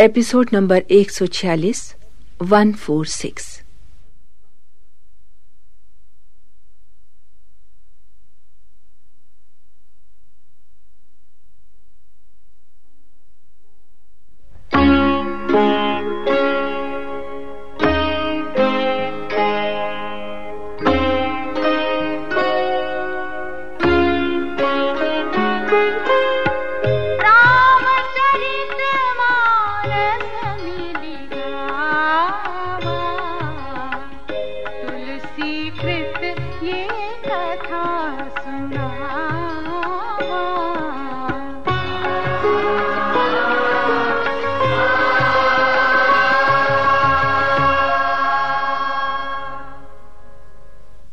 Episode number एक सौ छियालीस वन फोर सिक्स।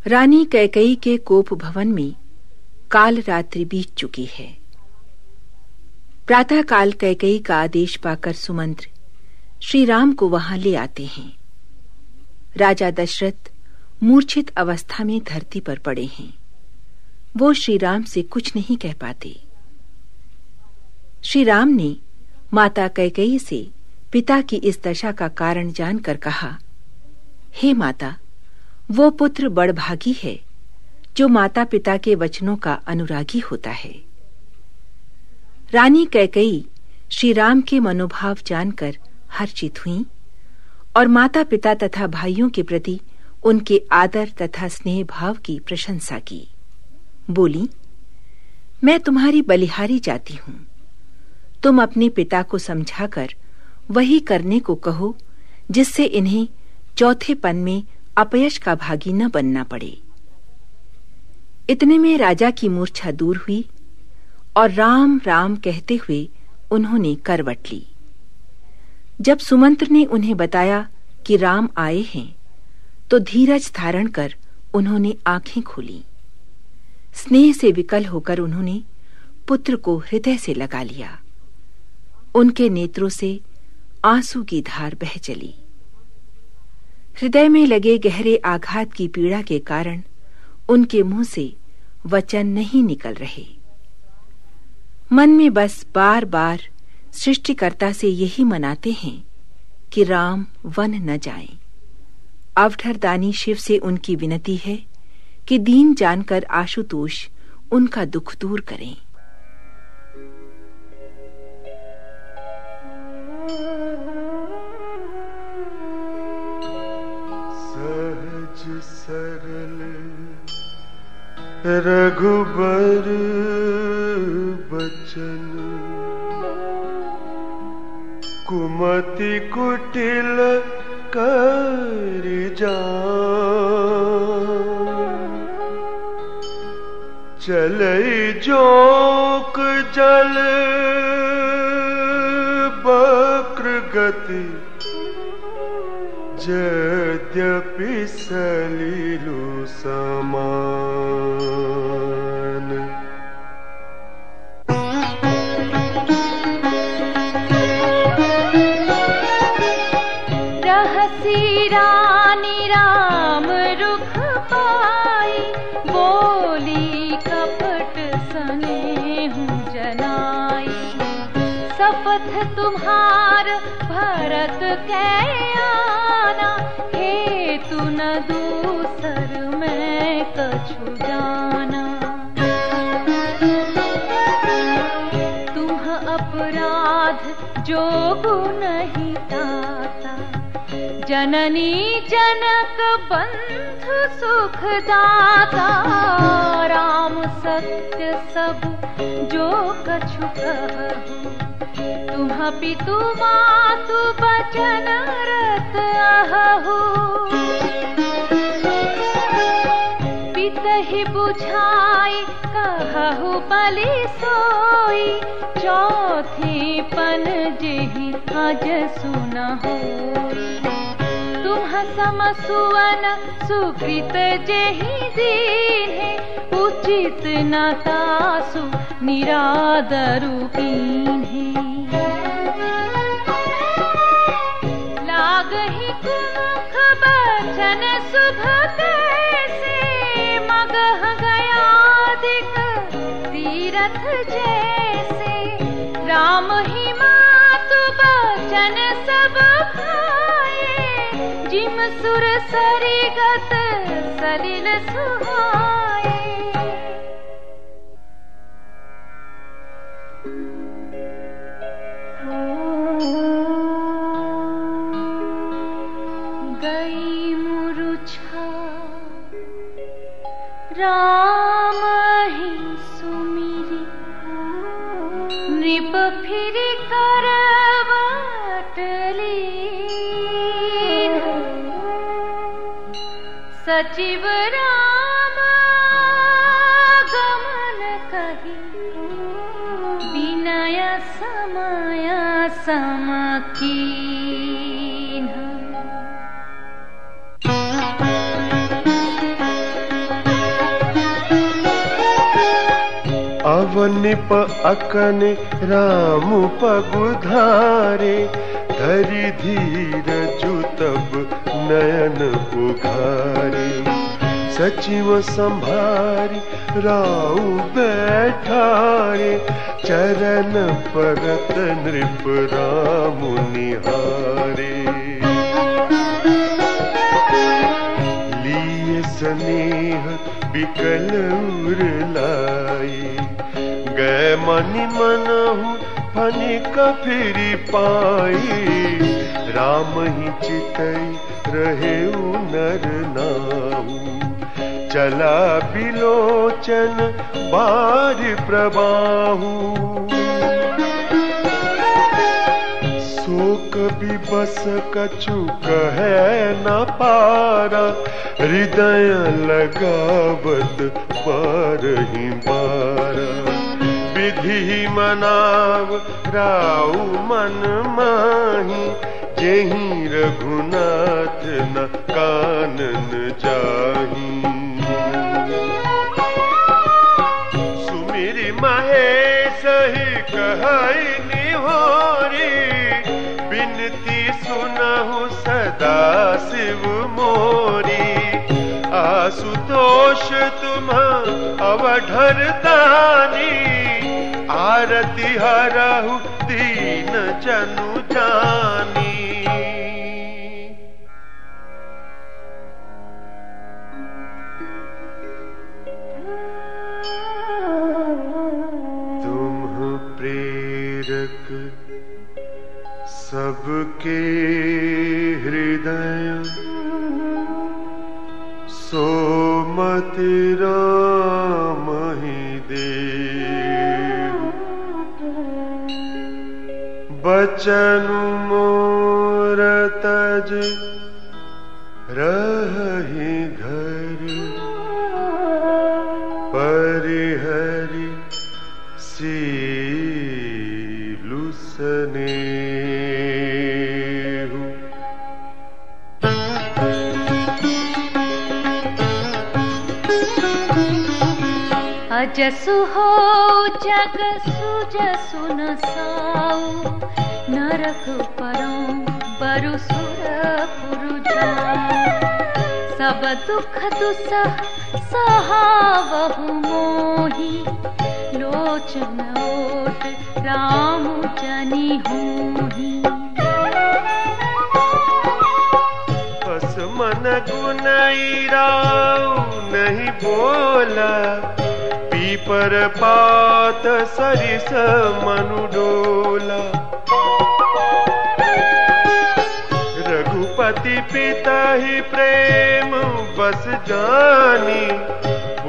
रानी कैकई के कोप भवन में काल रात्रि बीत चुकी है। प्रातः काल कैकई का आदेश पाकर सुमंत्र श्री राम को वहाँ ले आते हैं। राजा दशरथ मूर्छित अवस्था में धरती पर पड़े हैं। वो श्री राम से कुछ नहीं कह पाते। श्री राम ने माता कैकई से पिता की इस दशा का कारण जानकर कहा, हे माता, वो पुत्र बड़भागी है, जो माता पिता के वचनों का अनुरागी होता है। रानी कैकई श्री राम के मनोभाव जानकर हर्षित हुई और माता पिता तथा भाइयों के प्रति उनके आदर तथा स्नेह भाव की प्रशंसा की। बोली, मैं तुम्हारी बलिहारी जाती हूँ। तुम अपने पिता को समझाकर वही करने को कहो, जिससे इन्हें चौथे पन में अपयश का भागी न बनना पड़े। इतने में राजा की मूर्छा दूर हुई और राम राम कहते हुए उन्होंने करवट ली। जब सुमंत्र ने उन्हें बताया कि राम आए हैं तो धीरज धारण कर उन्होंने आँखें खोली। स्नेह से विकल होकर उन्होंने पुत्र को हृदय से लगा लिया। उनके नेत्रों से आँसू की धार बह चली। हृदय में लगे गहरे आघात की पीड़ा के कारण उनके मुँह से वचन नहीं निकल रहे। मन में बस बार बार सृष्टिकर्ता से यही मनाते हैं कि राम वन न जाएँ। अवठरदानी शिव से उनकी विनती है कि दीन जानकर आशुतोष उनका दुख दूर करें। सरल रघुबर बचन कुमति कुटिल कर जा। चल जोक जल बक्र गति यद्यपि सलिलु समान रहसी रानी राम रुख पाई, बोली कपट सने हूँ जनाई शपथ तुम्हार भरत कै तू न दूसर मैं कछु जाना। तुम अपराध जो ताता जननी जनक बंधु सुख दाता राम सत्य सब जो कछु तुम पितु मातु बचन रत अहू ही बुझाई कहु बलि सोई चौथे पन जेहि अज सुन जी उचित नतासु निरादरु कीन्हे लागहि कुमुख बचन शुभ सलिल सुहाए। गई मुरुछा। राम ही सुमिरी। नृप फिर सचिव राम गमन कही विनय समय समकीन अवनिप अकन राम पगुधारे धरि धीर जुतब नयन उघारे सचिव संभारी राउ बैठारे चरण परत नृप राम निहारे। लिए स्नेह बिकल उरलाई गए मनि मनहु फनिक फिरी पाई। राम ही चितई रहे नर नाऊ चला बिलोचन बार प्रबाहू शोक भी बस कछु कहे न पारा। हृदय लगावत बार ही बारा विधि मनाव राउ मन माही, जेही रघुनाथ न कानन जाही। सुमिर महेश ही कहई निहोरी बिनती सुनहु सदा शिव मोरी। आसुतोष तुम अवढर दानी आरती हरहु दीन चनु जानी। तुम प्रेरक सबके हृदय सोमति बचन मोर तज रही घर। परिहरि सीलुसनेहु अजसु हो जग सुजसु न साऊ नरक परो पुरु सब दुख दुसह सहावहु मोही। लोचन ओट राम जनी बस मन राव नहीं बोला। पीपर पात सरिस मनु डोला रघुपति पिता ही प्रेम, बस जानी।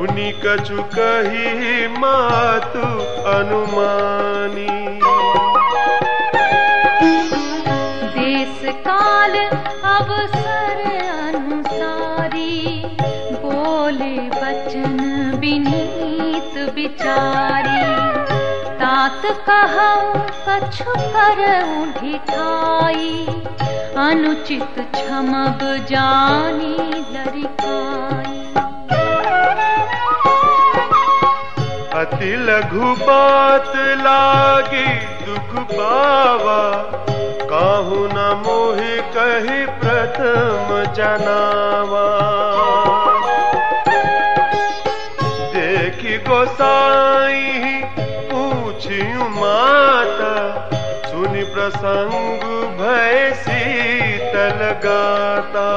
उन्हीं कछु कही मातु अनुमानी। देश काल अवसर अनुसारी, बोले वचन विनीत विचारी। तात कहूँ, कछु कर ढिठाई अनुचित क्षमब जानी लरिकाई अति लघु बात लागी दुख पावा, काहू न मोहि कही प्रथम जनावा। देखी गोसाई पूछियु माता, सुनि प्रसंग भय गाता।